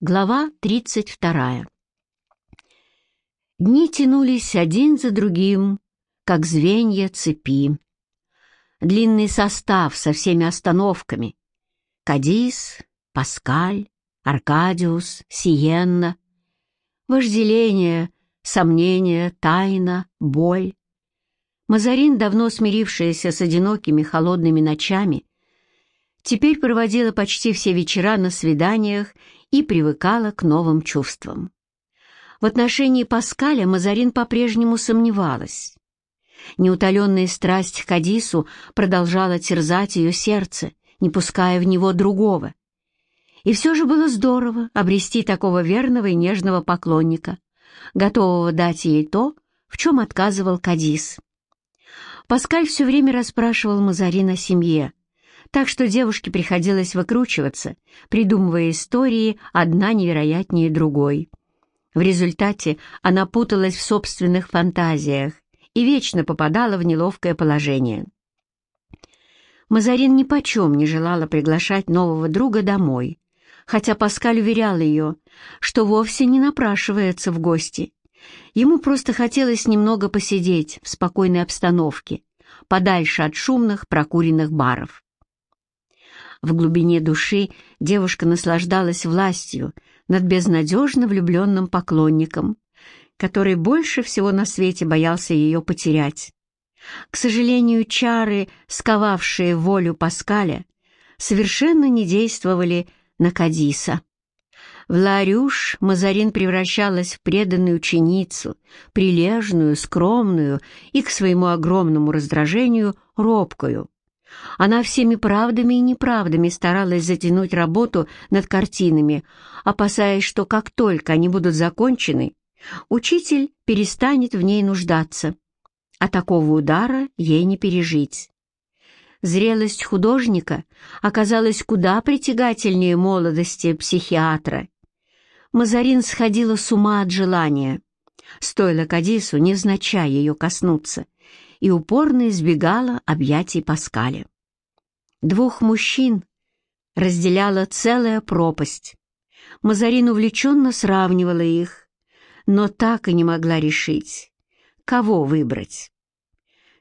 Глава 32. Дни тянулись один за другим, как звенья цепи. Длинный состав со всеми остановками. Кадис, Паскаль, Аркадиус, Сиенна. Вожделение, сомнение, тайна, боль. Мазарин, давно смирившаяся с одинокими холодными ночами, теперь проводила почти все вечера на свиданиях и привыкала к новым чувствам. В отношении Паскаля Мазарин по-прежнему сомневалась. Неутоленная страсть к Адису продолжала терзать ее сердце, не пуская в него другого. И все же было здорово обрести такого верного и нежного поклонника, готового дать ей то, в чем отказывал Кадис. Паскаль все время расспрашивал Мазарин о семье, так что девушке приходилось выкручиваться, придумывая истории одна невероятнее другой. В результате она путалась в собственных фантазиях и вечно попадала в неловкое положение. Мазарин нипочем не желала приглашать нового друга домой, хотя Паскаль уверял ее, что вовсе не напрашивается в гости. Ему просто хотелось немного посидеть в спокойной обстановке, подальше от шумных прокуренных баров. В глубине души девушка наслаждалась властью над безнадежно влюбленным поклонником, который больше всего на свете боялся ее потерять. К сожалению, чары, сковавшие волю Паскаля, совершенно не действовали на Кадиса. В Ларюш Мазарин превращалась в преданную ученицу, прилежную, скромную и, к своему огромному раздражению, робкую. Она всеми правдами и неправдами старалась затянуть работу над картинами, опасаясь, что как только они будут закончены, учитель перестанет в ней нуждаться, а такого удара ей не пережить. Зрелость художника оказалась куда притягательнее молодости психиатра. Мазарин сходила с ума от желания. Стоило Кадису невзначай ее коснуться — и упорно избегала объятий Паскаля. Двух мужчин разделяла целая пропасть. Мазарин увлеченно сравнивала их, но так и не могла решить, кого выбрать.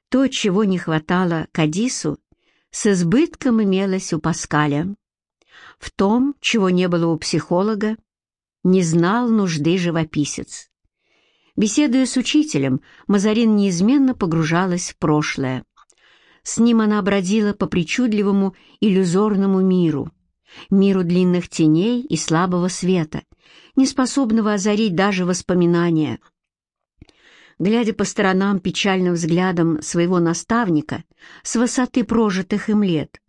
То, чего не хватало Кадису, с избытком имелось у Паскаля. В том, чего не было у психолога, не знал нужды живописец. Беседуя с учителем, Мазарин неизменно погружалась в прошлое. С ним она бродила по причудливому иллюзорному миру, миру длинных теней и слабого света, неспособного озарить даже воспоминания. Глядя по сторонам печальным взглядом своего наставника с высоты прожитых им лет,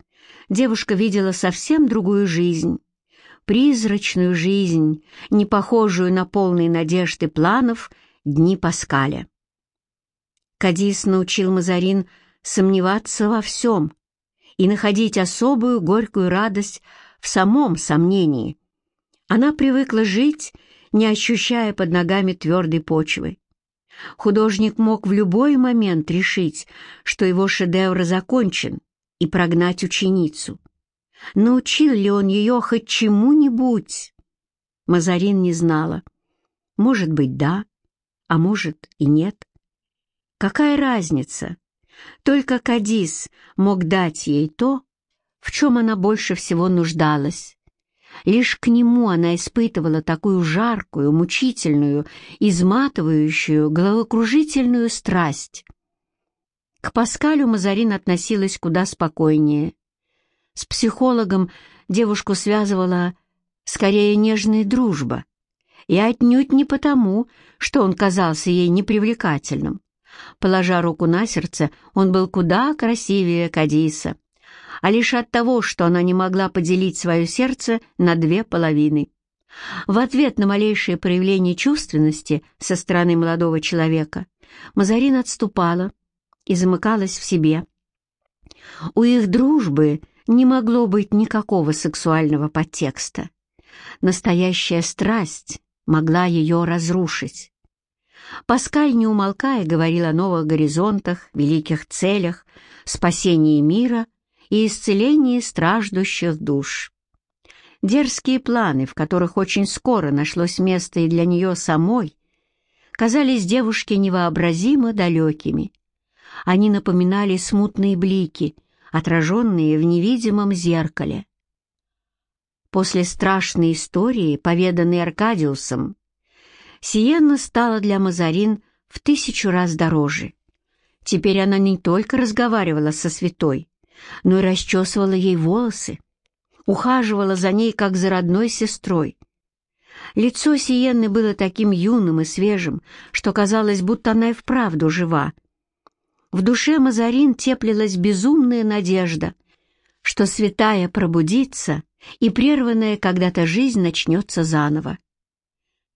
девушка видела совсем другую жизнь, призрачную жизнь, не похожую на полные надежды планов Дни Паскаля. Кадис научил Мазарин сомневаться во всем и находить особую горькую радость в самом сомнении. Она привыкла жить, не ощущая под ногами твердой почвы. Художник мог в любой момент решить, что его шедевр закончен, и прогнать ученицу. Научил ли он ее хоть чему-нибудь? Мазарин не знала. Может быть, да, а может и нет. Какая разница? Только Кадис мог дать ей то, в чем она больше всего нуждалась. Лишь к нему она испытывала такую жаркую, мучительную, изматывающую, головокружительную страсть. К Паскалю Мазарин относилась куда спокойнее. С психологом девушку связывала скорее нежная дружба, и отнюдь не потому, что он казался ей непривлекательным. Положа руку на сердце, он был куда красивее Кадиса, а лишь от того, что она не могла поделить свое сердце на две половины. В ответ на малейшее проявление чувственности со стороны молодого человека Мазарин отступала и замыкалась в себе. У их дружбы не могло быть никакого сексуального подтекста. Настоящая страсть могла ее разрушить. Паскаль, не умолкая, говорил о новых горизонтах, великих целях, спасении мира и исцелении страждущих душ. Дерзкие планы, в которых очень скоро нашлось место и для нее самой, казались девушке невообразимо далекими. Они напоминали смутные блики, отраженные в невидимом зеркале. После страшной истории, поведанной Аркадиусом, Сиенна стала для Мазарин в тысячу раз дороже. Теперь она не только разговаривала со святой, но и расчесывала ей волосы, ухаживала за ней, как за родной сестрой. Лицо Сиенны было таким юным и свежим, что казалось, будто она и вправду жива. В душе Мазарин теплилась безумная надежда, что святая пробудится, и прерванная когда-то жизнь начнется заново.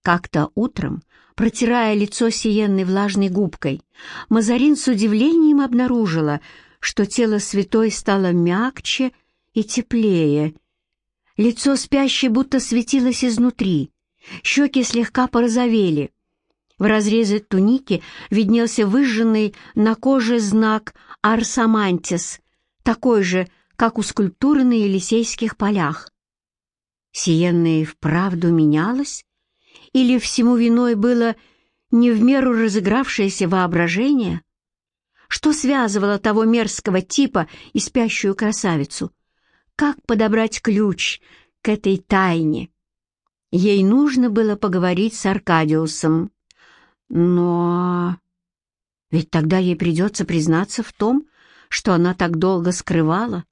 Как-то утром, протирая лицо Сиенны влажной губкой, Мазарин с удивлением обнаружила, что тело святой стало мягче и теплее. Лицо спящей будто светилось изнутри, щеки слегка порозовели. В разрезе туники виднелся выжженный на коже знак «Арсамантис», такой же, как у скульптуры на Елисейских полях. Сиенна и вправду менялась? Или всему виной было не в меру разыгравшееся воображение? Что связывало того мерзкого типа и спящую красавицу? Как подобрать ключ к этой тайне? Ей нужно было поговорить с Аркадиусом. Но... Ведь тогда ей придется признаться в том, что она так долго скрывала.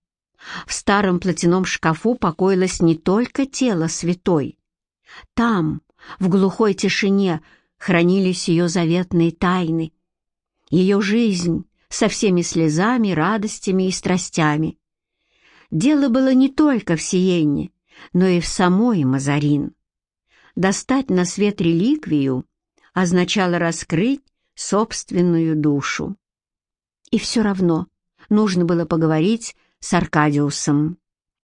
В старом платяном шкафу покоилось не только тело святой. Там, в глухой тишине, хранились ее заветные тайны. Ее жизнь со всеми слезами, радостями и страстями. Дело было не только в Сиенне, но и в самой Мазарин. Достать на свет реликвию означало раскрыть собственную душу. И все равно нужно было поговорить с Аркадиусом.